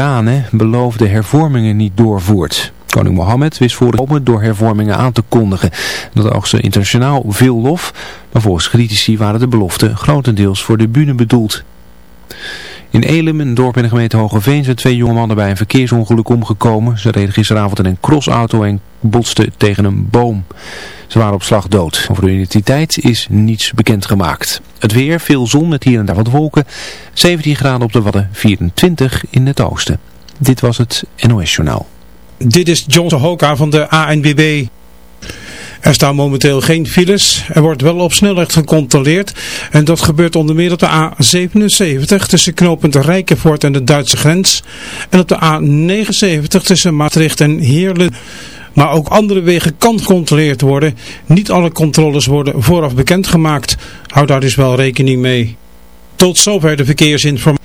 Iran beloofde hervormingen niet doorvoert. Koning Mohammed wist voor de door hervormingen aan te kondigen. Dat oogste internationaal veel lof, maar volgens critici waren de beloften grotendeels voor de bühne bedoeld. In Elem, een dorp in de gemeente Hogeveen, zijn twee jonge mannen bij een verkeersongeluk omgekomen. Ze reden gisteravond in een crossauto en botsten tegen een boom. Ze waren op slag dood. Over de identiteit is niets bekendgemaakt. Het weer, veel zon met hier en daar wat wolken. 17 graden op de Wadden, 24 in het oosten. Dit was het NOS Journaal. Dit is John Hoka van de ANBB. Er staan momenteel geen files. Er wordt wel op snelheid gecontroleerd. En dat gebeurt onder meer op de A77 tussen knooppunt Rijkenvoort en de Duitse grens. En op de A79 tussen Maastricht en Heerlen. Maar ook andere wegen kan gecontroleerd worden. Niet alle controles worden vooraf bekendgemaakt. Houd daar dus wel rekening mee. Tot zover de verkeersinformatie.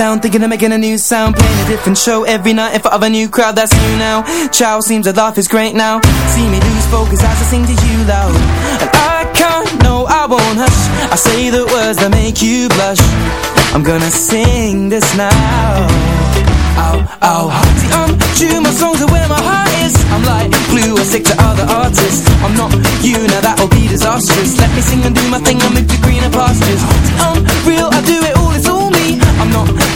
Down, Thinking of making a new sound Playing a different show every night In front of a new crowd. That's new now. Chow seems to laugh is great now. See me lose focus as I sing to you loud. And I can't, no I won't hush. I say the words that make you blush. I'm gonna sing this now. Ow, ow See, I'm true, my songs are where my heart is. I'm like glue, I stick to other artists. I'm not you, now that'll be disastrous. Let me sing and do my thing, I move to greener pastures. I'm um, real, I do it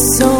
sono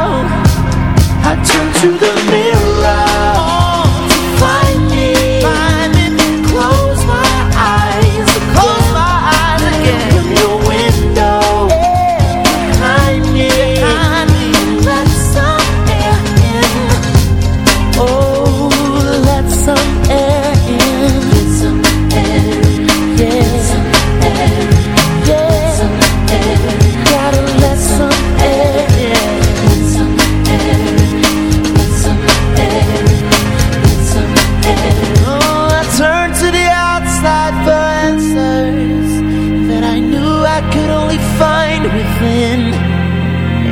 I turn to the mirror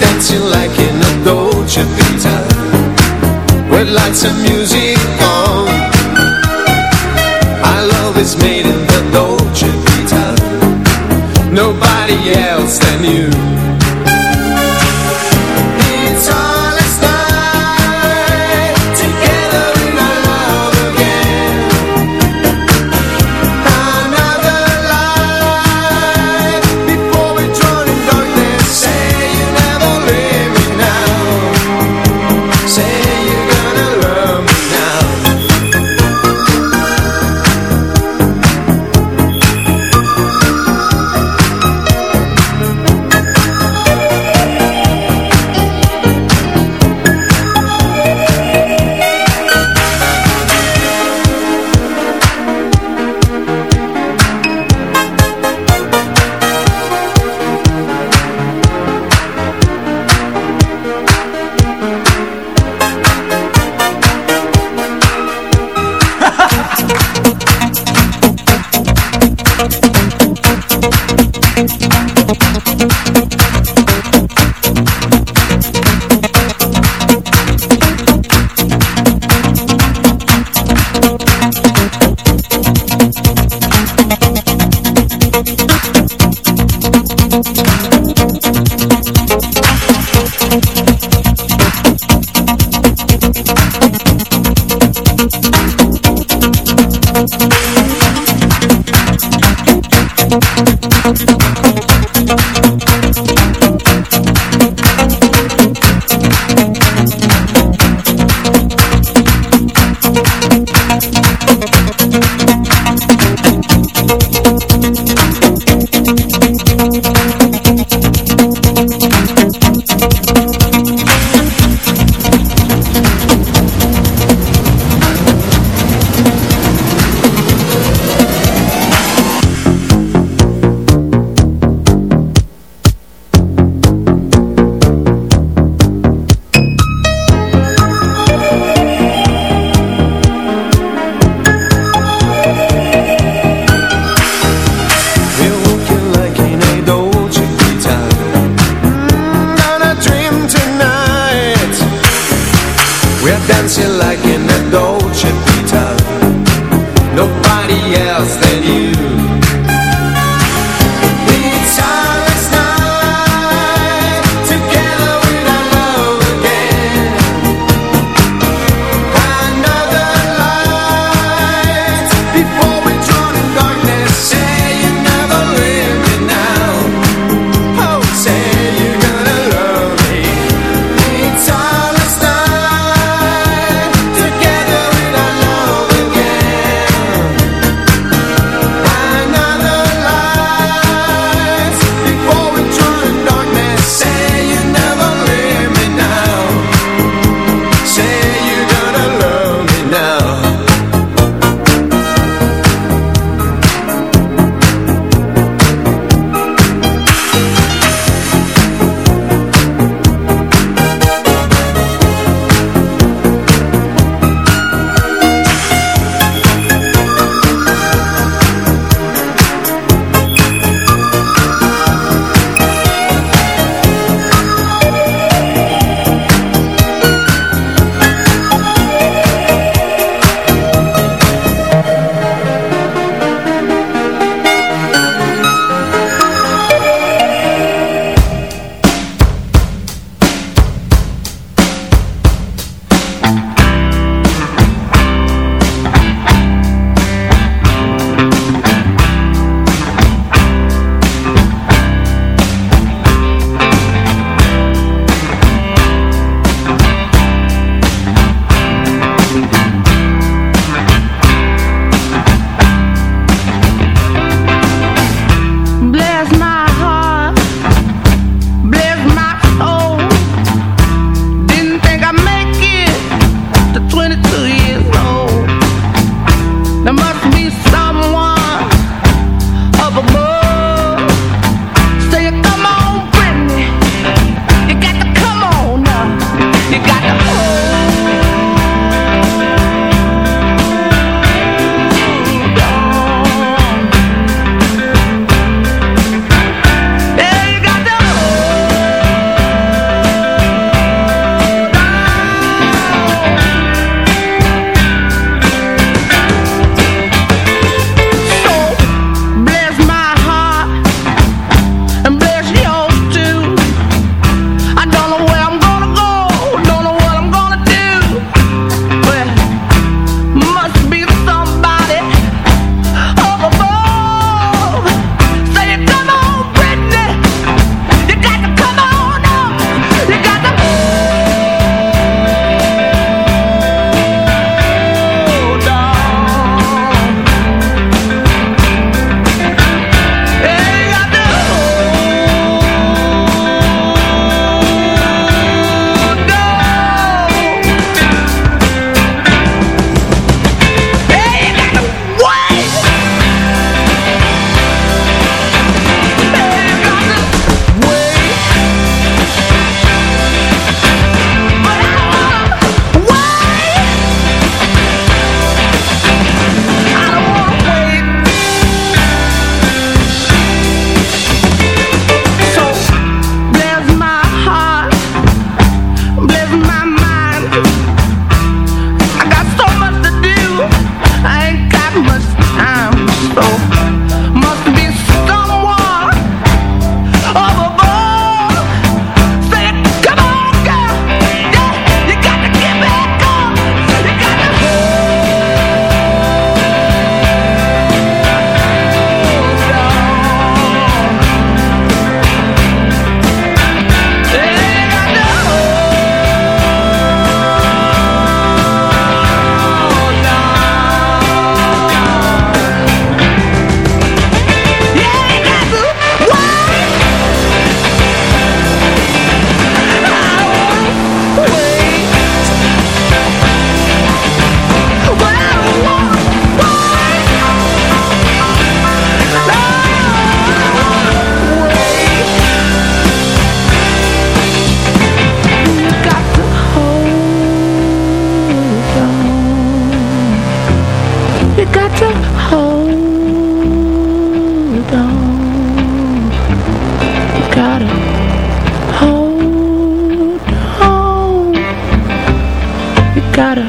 dancing like in a Dolce Vita With lights and music on We got to hold on. Gotta hold on.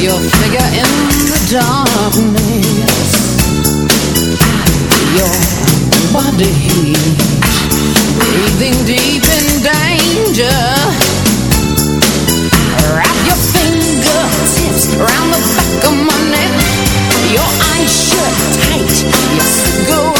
Your figure in the darkness. Your body Breathing deep in danger. Wrap your fingertips around the back of my neck. Your eyes shut tight. Your cigarette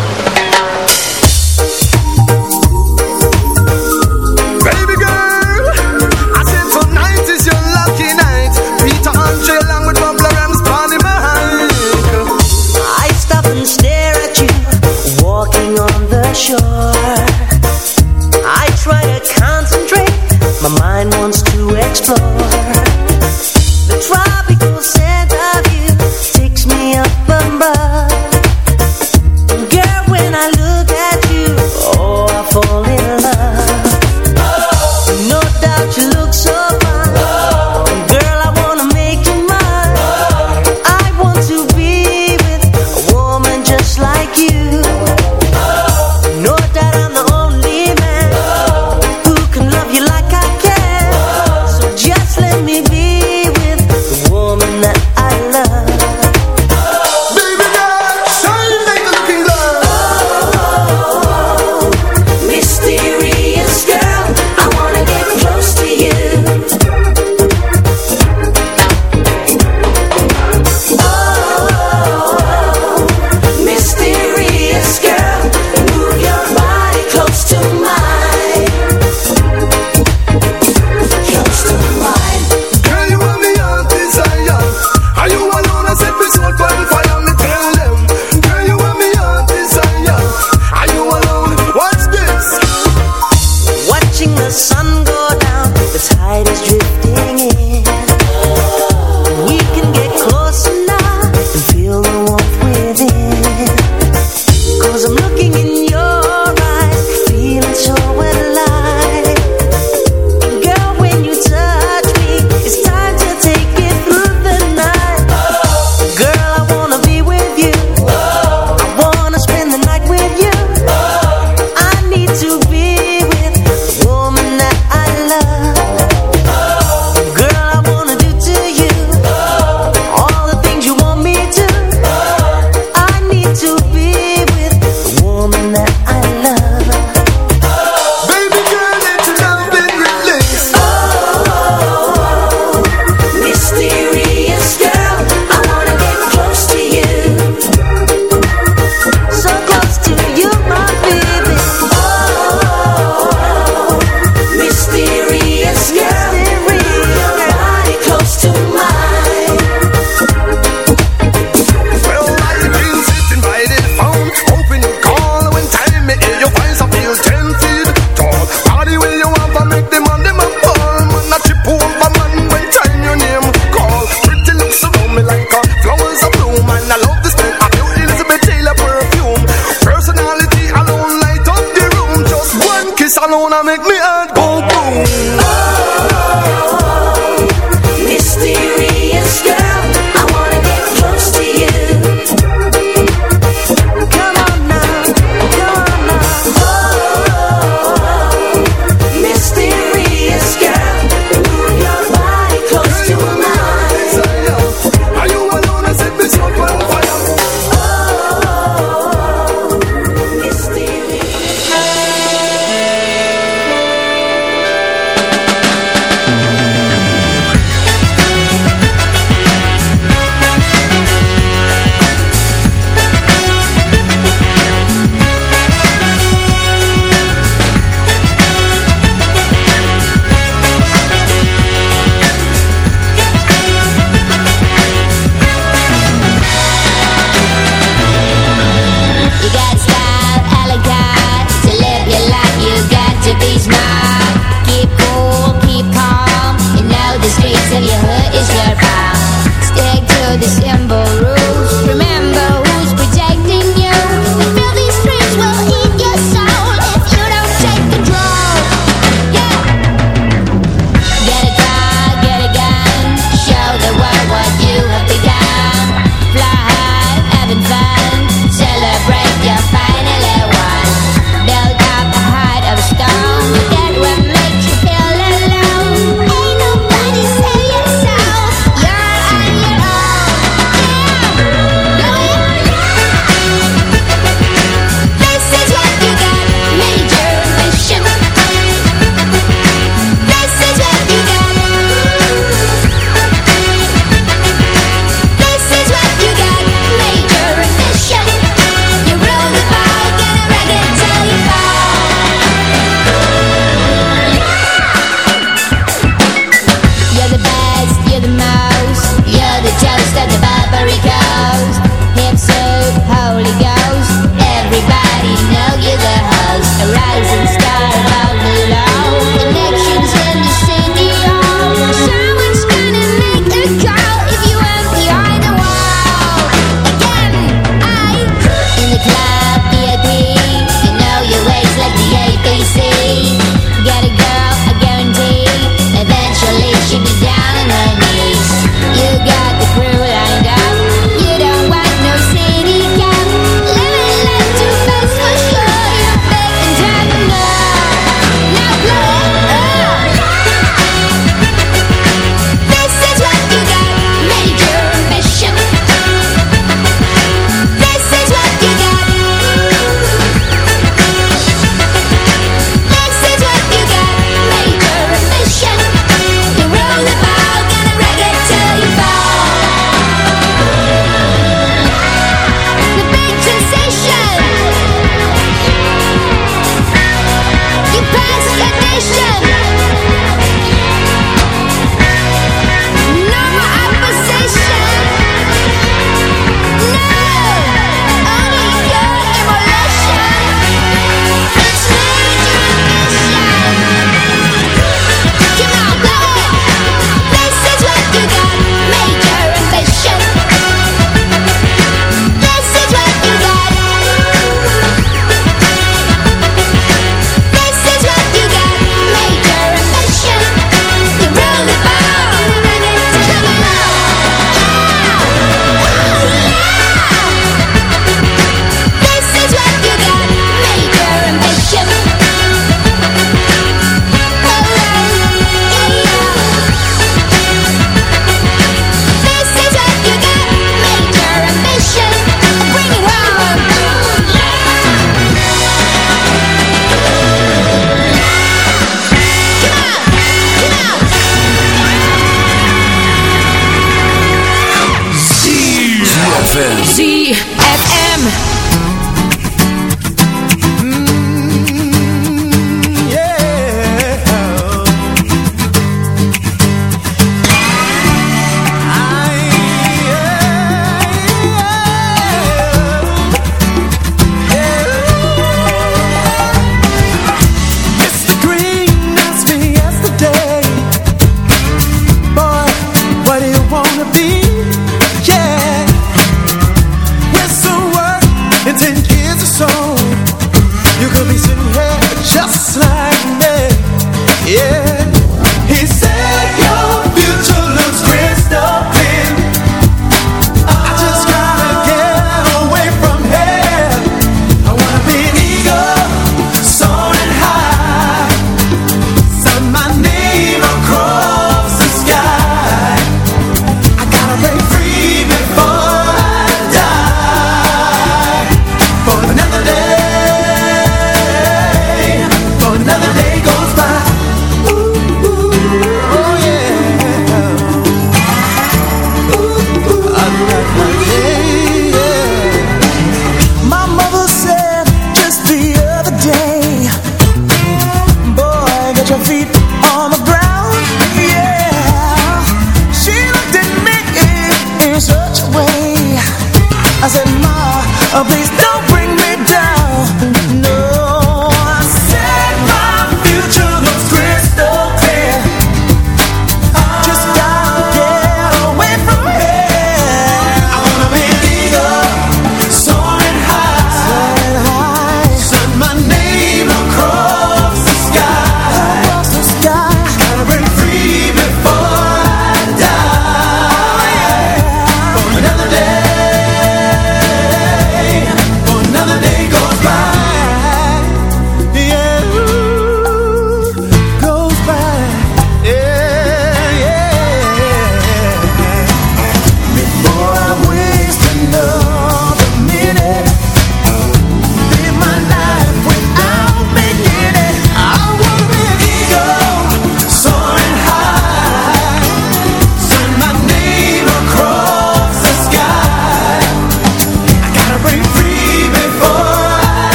I said, Ma, oh, please don't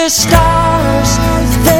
the stars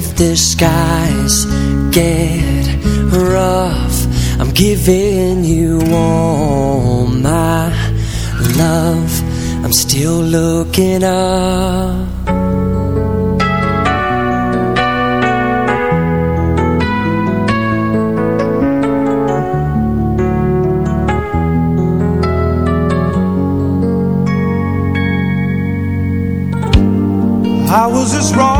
if the skies get rough I'm giving you all my love. I'm still looking up. I was as wrong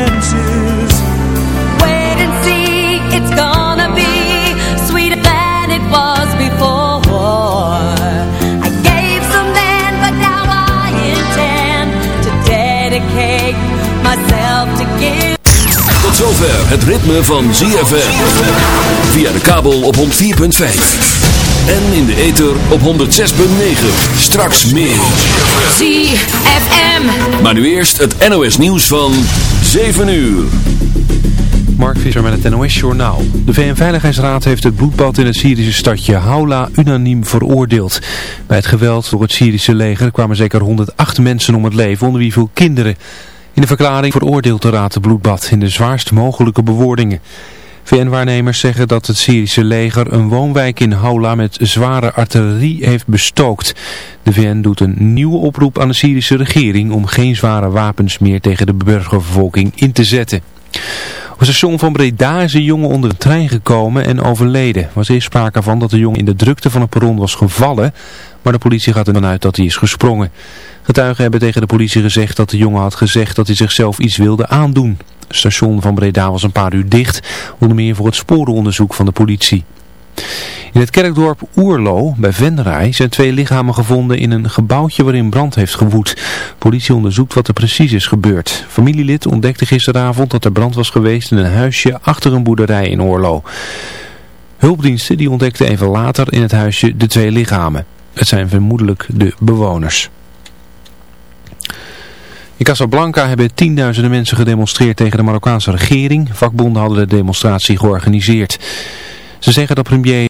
zover het ritme van ZFM. Via de kabel op 104.5. En in de ether op 106.9. Straks meer. ZFM. Maar nu eerst het NOS nieuws van 7 uur. Mark Visser met het NOS Journaal. De VN-veiligheidsraad heeft het bloedbad in het Syrische stadje Haula unaniem veroordeeld. Bij het geweld door het Syrische leger kwamen zeker 108 mensen om het leven, onder wie veel kinderen. In de verklaring veroordeelt de raad het bloedbad in de zwaarst mogelijke bewoordingen. VN-waarnemers zeggen dat het Syrische leger een woonwijk in Haula met zware artillerie heeft bestookt. De VN doet een nieuwe oproep aan de Syrische regering om geen zware wapens meer tegen de burgerbevolking in te zetten. Op station van Breda is een jongen onder een trein gekomen en overleden. Er was eerst sprake van dat de jongen in de drukte van het perron was gevallen, maar de politie gaat er dan uit dat hij is gesprongen. Getuigen hebben tegen de politie gezegd dat de jongen had gezegd dat hij zichzelf iets wilde aandoen. Het station van Breda was een paar uur dicht, onder meer voor het sporenonderzoek van de politie. In het kerkdorp Oerlo bij Venray zijn twee lichamen gevonden in een gebouwtje waarin brand heeft gewoed. Politie onderzoekt wat er precies is gebeurd. Familielid ontdekte gisteravond dat er brand was geweest in een huisje achter een boerderij in Oerlo. Hulpdiensten die ontdekten even later in het huisje de twee lichamen. Het zijn vermoedelijk de bewoners. In Casablanca hebben tienduizenden mensen gedemonstreerd tegen de Marokkaanse regering. Vakbonden hadden de demonstratie georganiseerd. Ze zeggen dat premier